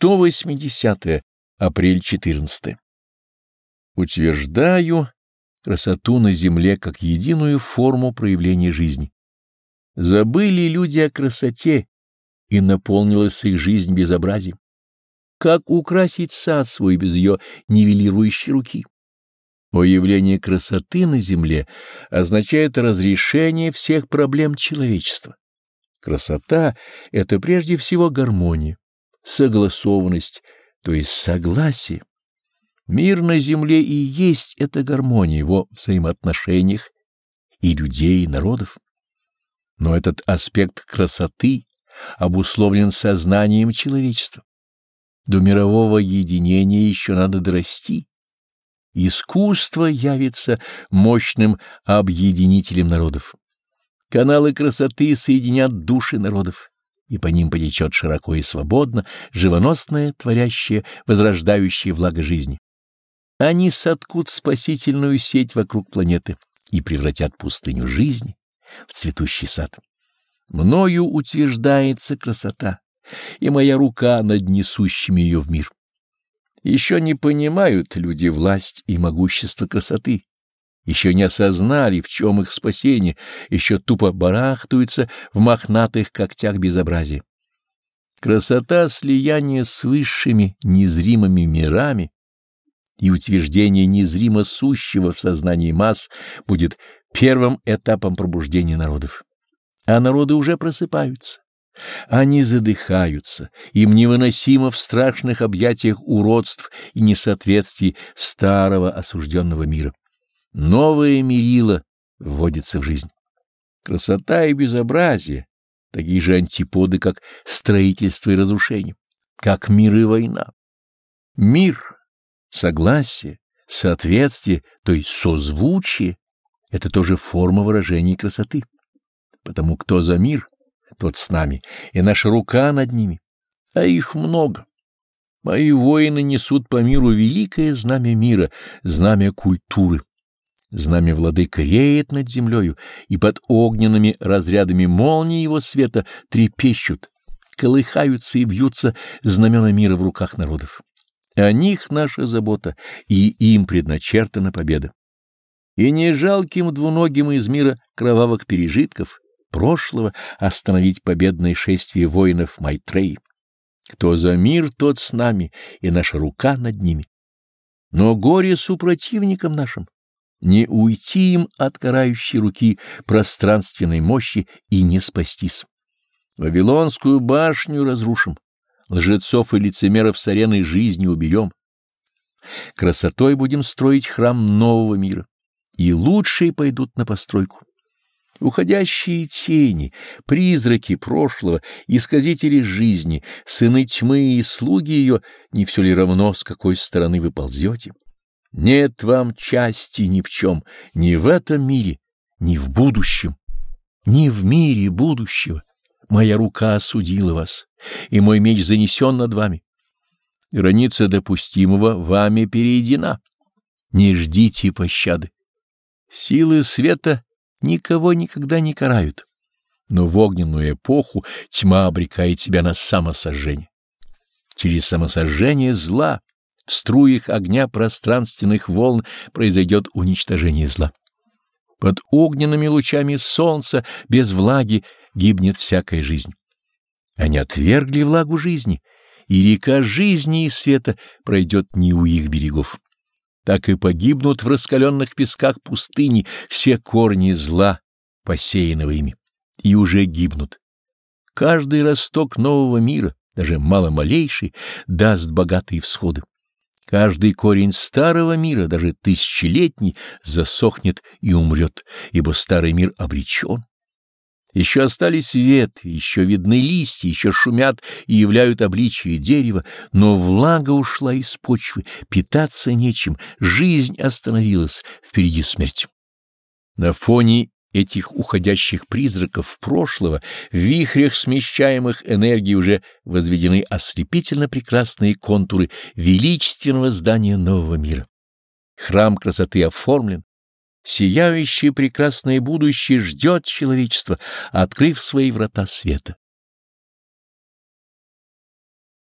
180 апрель 14 Утверждаю красоту на земле как единую форму проявления жизни. Забыли люди о красоте, и наполнилась их жизнь безобразием. Как украсить сад свой без ее нивелирующей руки? Появление красоты на земле означает разрешение всех проблем человечества. Красота — это прежде всего гармония, согласованность, то есть согласие. Мир на земле и есть эта гармония его взаимоотношениях и людей, и народов. Но этот аспект красоты обусловлен сознанием человечества. До мирового единения еще надо дорасти. Искусство явится мощным объединителем народов. Каналы красоты соединят души народов, и по ним потечет широко и свободно живоносное, творящее, возрождающее благо жизни. Они соткут спасительную сеть вокруг планеты и превратят пустыню жизни в цветущий сад. Мною утверждается красота, и моя рука над несущими ее в мир. Еще не понимают люди власть и могущество красоты, еще не осознали, в чем их спасение, еще тупо барахтаются в мохнатых когтях безобразия. Красота слияния с высшими незримыми мирами и утверждение незримо сущего в сознании масс будет первым этапом пробуждения народов. А народы уже просыпаются. Они задыхаются, им невыносимо в страшных объятиях уродств и несоответствий старого осужденного мира. Новое мерило вводится в жизнь. Красота и безобразие — такие же антиподы, как строительство и разрушение, как мир и война. Мир — Согласие, соответствие, то есть созвучие — это тоже форма выражения красоты. Потому кто за мир, тот с нами, и наша рука над ними. А их много. Мои воины несут по миру великое знамя мира, знамя культуры. Знамя владыка реет над землею, и под огненными разрядами молнии его света трепещут, колыхаются и бьются знамена мира в руках народов. О них наша забота, и им предначертана победа. И не жалким двуногим из мира кровавых пережитков прошлого остановить победное шествие воинов Майтреи. Кто за мир, тот с нами, и наша рука над ними. Но горе супротивникам нашим, не уйти им от карающей руки пространственной мощи и не спастись. Вавилонскую башню разрушим, лжецов и лицемеров с арены жизни уберем. Красотой будем строить храм нового мира, и лучшие пойдут на постройку. Уходящие тени, призраки прошлого, исказители жизни, сыны тьмы и слуги ее, не все ли равно, с какой стороны вы ползете? Нет вам части ни в чем, ни в этом мире, ни в будущем, ни в мире будущего. Моя рука осудила вас, и мой меч занесен над вами. Граница допустимого вами перейдена. Не ждите пощады. Силы света никого никогда не карают, но в огненную эпоху тьма обрекает себя на самосожжение. Через самосожжение зла в струях огня пространственных волн произойдет уничтожение зла. Под огненными лучами солнца без влаги гибнет всякая жизнь. Они отвергли влагу жизни, и река жизни и света пройдет не у их берегов. Так и погибнут в раскаленных песках пустыни все корни зла, посеянного ими, и уже гибнут. Каждый росток нового мира, даже маломалейший, даст богатые всходы. Каждый корень старого мира, даже тысячелетний, засохнет и умрет, ибо старый мир обречен. Еще остались ветви, еще видны листья, еще шумят и являют обличие дерева, но влага ушла из почвы, питаться нечем, жизнь остановилась, впереди смерть. На фоне этих уходящих призраков прошлого, в вихрях смещаемых энергий уже возведены ослепительно прекрасные контуры величественного здания нового мира. Храм красоты оформлен, Сияющее прекрасное будущее ждет человечество, открыв свои врата света.